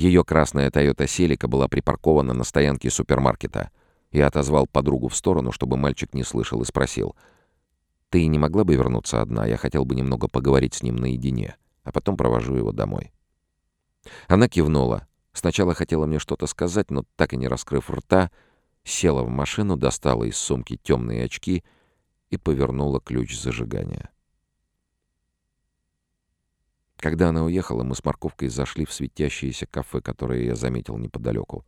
Ее красная Toyota Селика была припаркована на стоянке супермаркета. Я отозвал подругу в сторону, чтобы мальчик не слышал, и спросил. «Ты не могла бы вернуться одна? Я хотел бы немного поговорить с ним наедине, а потом провожу его домой». Она кивнула. Сначала хотела мне что-то сказать, но так и не раскрыв рта, села в машину, достала из сумки темные очки и повернула ключ зажигания. Когда она уехала, мы с морковкой зашли в светящееся кафе, которое я заметил неподалеку.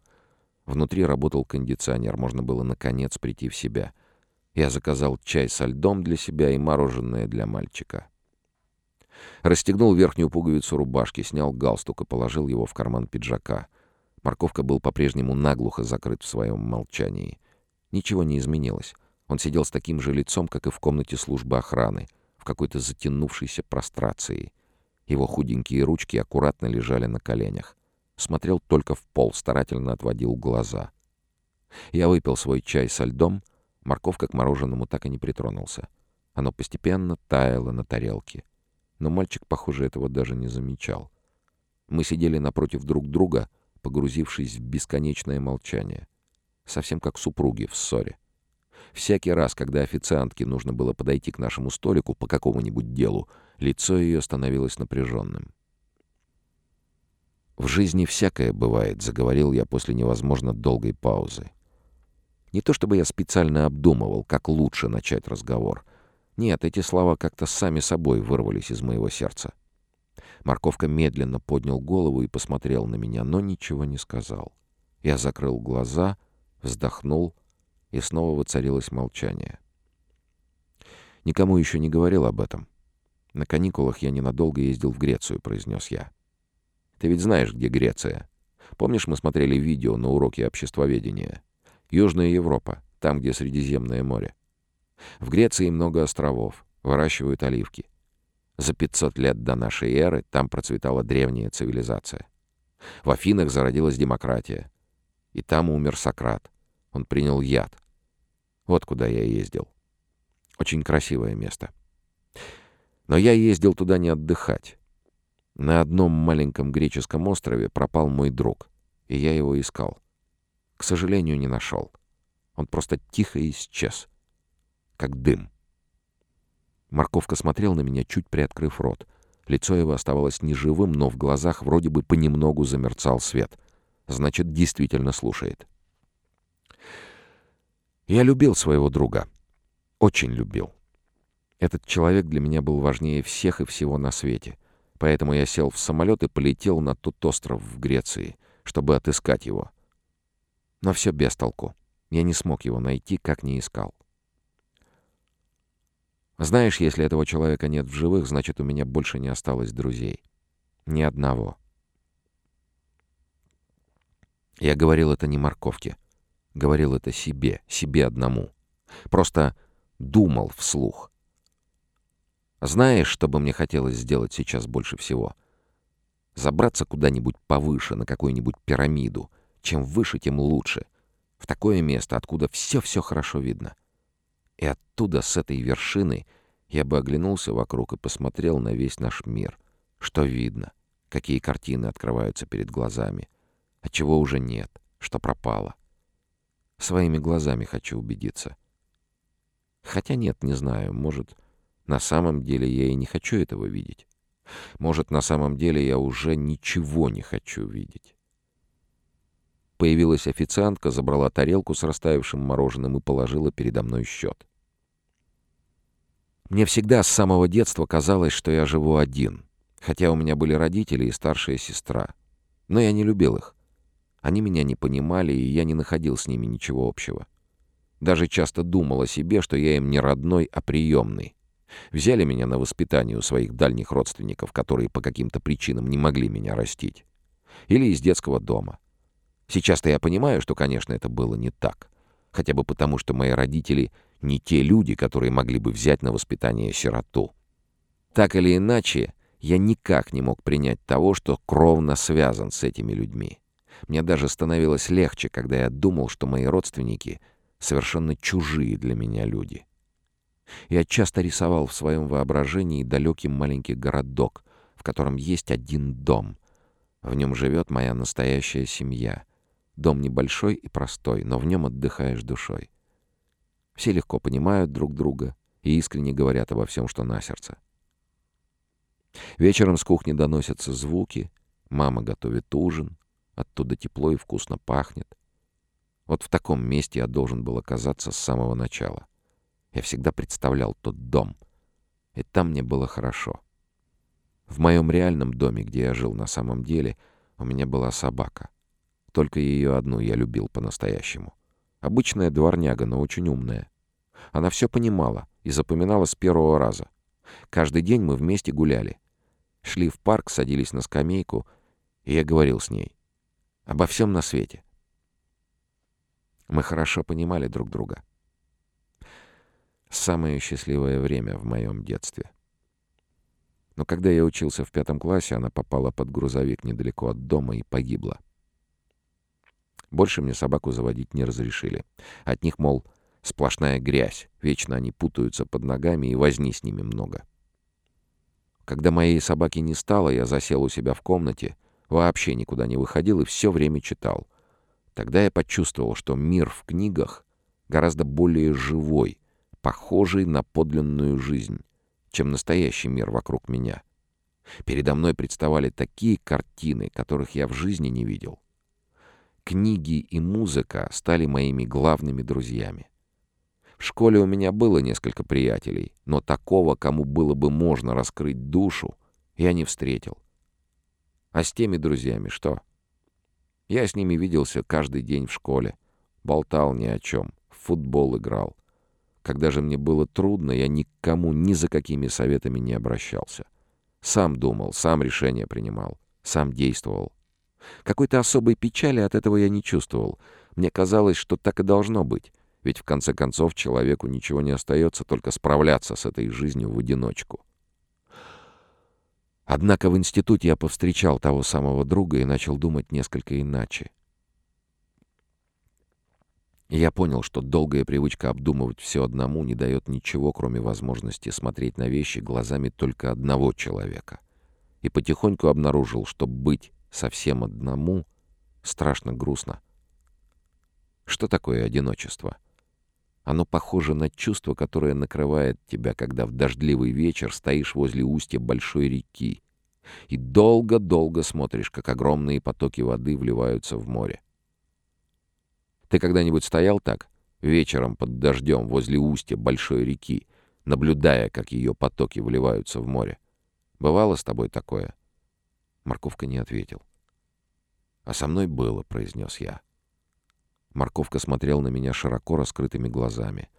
Внутри работал кондиционер, можно было наконец прийти в себя. Я заказал чай со льдом для себя и мороженое для мальчика. Расстегнул верхнюю пуговицу рубашки, снял галстук и положил его в карман пиджака. Морковка был по-прежнему наглухо закрыт в своем молчании. Ничего не изменилось. Он сидел с таким же лицом, как и в комнате службы охраны, в какой-то затянувшейся прострации. Его худенькие ручки аккуратно лежали на коленях. Смотрел только в пол, старательно отводил глаза. Я выпил свой чай со льдом, морковка к мороженому так и не притронулся. Оно постепенно таяло на тарелке. Но мальчик, похоже, этого даже не замечал. Мы сидели напротив друг друга, погрузившись в бесконечное молчание. Совсем как супруги в ссоре. Всякий раз, когда официантке нужно было подойти к нашему столику по какому-нибудь делу, лицо ее становилось напряженным. «В жизни всякое бывает», — заговорил я после невозможно долгой паузы. Не то чтобы я специально обдумывал, как лучше начать разговор — нет, эти слова как-то сами собой вырвались из моего сердца. Морковка медленно поднял голову и посмотрел на меня, но ничего не сказал. Я закрыл глаза, вздохнул, и снова воцарилось молчание. Никому еще не говорил об этом. На каникулах я ненадолго ездил в Грецию, произнес я. Ты ведь знаешь, где Греция? Помнишь, мы смотрели видео на уроке обществоведения? Южная Европа, там, где Средиземное море. В Греции много островов, выращивают оливки. За 500 лет до нашей эры там процветала древняя цивилизация. В Афинах зародилась демократия. И там умер Сократ. Он принял яд. Вот куда я ездил. Очень красивое место. Но я ездил туда не отдыхать. На одном маленьком греческом острове пропал мой друг, и я его искал. К сожалению, не нашел. Он просто тихо исчез как дым. Морковка смотрел на меня, чуть приоткрыв рот. Лицо его оставалось неживым, но в глазах вроде бы понемногу замерцал свет. Значит, действительно слушает. Я любил своего друга. Очень любил. Этот человек для меня был важнее всех и всего на свете. Поэтому я сел в самолет и полетел на тот остров в Греции, чтобы отыскать его. Но все без толку. Я не смог его найти, как не искал. Знаешь, если этого человека нет в живых, значит, у меня больше не осталось друзей. Ни одного. Я говорил это не морковке. Говорил это себе, себе одному. Просто думал вслух. Знаешь, что бы мне хотелось сделать сейчас больше всего? Забраться куда-нибудь повыше, на какую-нибудь пирамиду. Чем выше, тем лучше. В такое место, откуда все-все хорошо видно. И оттуда, с этой вершины, я бы оглянулся вокруг и посмотрел на весь наш мир. Что видно? Какие картины открываются перед глазами? А чего уже нет? Что пропало? Своими глазами хочу убедиться. Хотя нет, не знаю. Может, на самом деле я и не хочу этого видеть. Может, на самом деле я уже ничего не хочу видеть. Появилась официантка, забрала тарелку с растаявшим мороженым и положила передо мной счет. Мне всегда с самого детства казалось, что я живу один, хотя у меня были родители и старшая сестра. Но я не любил их. Они меня не понимали, и я не находил с ними ничего общего. Даже часто думал о себе, что я им не родной, а приемный. Взяли меня на воспитание у своих дальних родственников, которые по каким-то причинам не могли меня растить. Или из детского дома. Сейчас-то я понимаю, что, конечно, это было не так. Хотя бы потому, что мои родители не те люди, которые могли бы взять на воспитание сироту. Так или иначе, я никак не мог принять того, что кровно связан с этими людьми. Мне даже становилось легче, когда я думал, что мои родственники совершенно чужие для меня люди. Я часто рисовал в своем воображении далекий маленький городок, в котором есть один дом. В нем живет моя настоящая семья. Дом небольшой и простой, но в нем отдыхаешь душой. Все легко понимают друг друга и искренне говорят обо всем, что на сердце. Вечером с кухни доносятся звуки, мама готовит ужин, оттуда тепло и вкусно пахнет. Вот в таком месте я должен был оказаться с самого начала. Я всегда представлял тот дом, и там мне было хорошо. В моем реальном доме, где я жил на самом деле, у меня была собака. Только ее одну я любил по-настоящему. Обычная дворняга, но очень умная. Она все понимала и запоминала с первого раза. Каждый день мы вместе гуляли. Шли в парк, садились на скамейку, и я говорил с ней. Обо всем на свете. Мы хорошо понимали друг друга. Самое счастливое время в моем детстве. Но когда я учился в пятом классе, она попала под грузовик недалеко от дома и погибла. Больше мне собаку заводить не разрешили. От них, мол, сплошная грязь. Вечно они путаются под ногами, и возни с ними много. Когда моей собаки не стало, я засел у себя в комнате, вообще никуда не выходил и все время читал. Тогда я почувствовал, что мир в книгах гораздо более живой, похожий на подлинную жизнь, чем настоящий мир вокруг меня. Передо мной представали такие картины, которых я в жизни не видел. Книги и музыка стали моими главными друзьями. В школе у меня было несколько приятелей, но такого, кому было бы можно раскрыть душу, я не встретил. А с теми друзьями что? Я с ними виделся каждый день в школе, болтал ни о чем, в футбол играл. Когда же мне было трудно, я никому ни за какими советами не обращался. Сам думал, сам решения принимал, сам действовал. Какой-то особой печали от этого я не чувствовал. Мне казалось, что так и должно быть. Ведь в конце концов человеку ничего не остается, только справляться с этой жизнью в одиночку. Однако в институте я повстречал того самого друга и начал думать несколько иначе. Я понял, что долгая привычка обдумывать все одному не дает ничего, кроме возможности смотреть на вещи глазами только одного человека. И потихоньку обнаружил, что быть совсем одному страшно грустно. Что такое одиночество? Оно похоже на чувство, которое накрывает тебя, когда в дождливый вечер стоишь возле устья большой реки и долго-долго смотришь, как огромные потоки воды вливаются в море. Ты когда-нибудь стоял так, вечером под дождем возле устья большой реки, наблюдая, как ее потоки вливаются в море? Бывало с тобой такое? Морковка не ответил. «А со мной было», — произнес я. Морковка смотрел на меня широко раскрытыми глазами.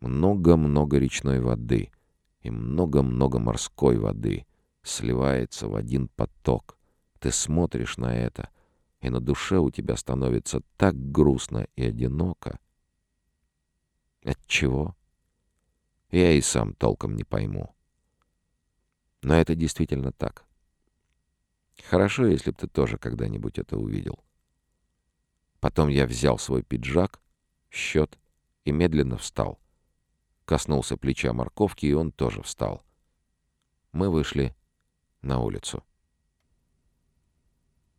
Много-много речной воды и много-много морской воды сливается в один поток. Ты смотришь на это, и на душе у тебя становится так грустно и одиноко. От чего? Я и сам толком не пойму. Но это действительно так. Хорошо, если б ты тоже когда-нибудь это увидел. Потом я взял свой пиджак, счет и медленно встал. Коснулся плеча морковки, и он тоже встал. Мы вышли на улицу.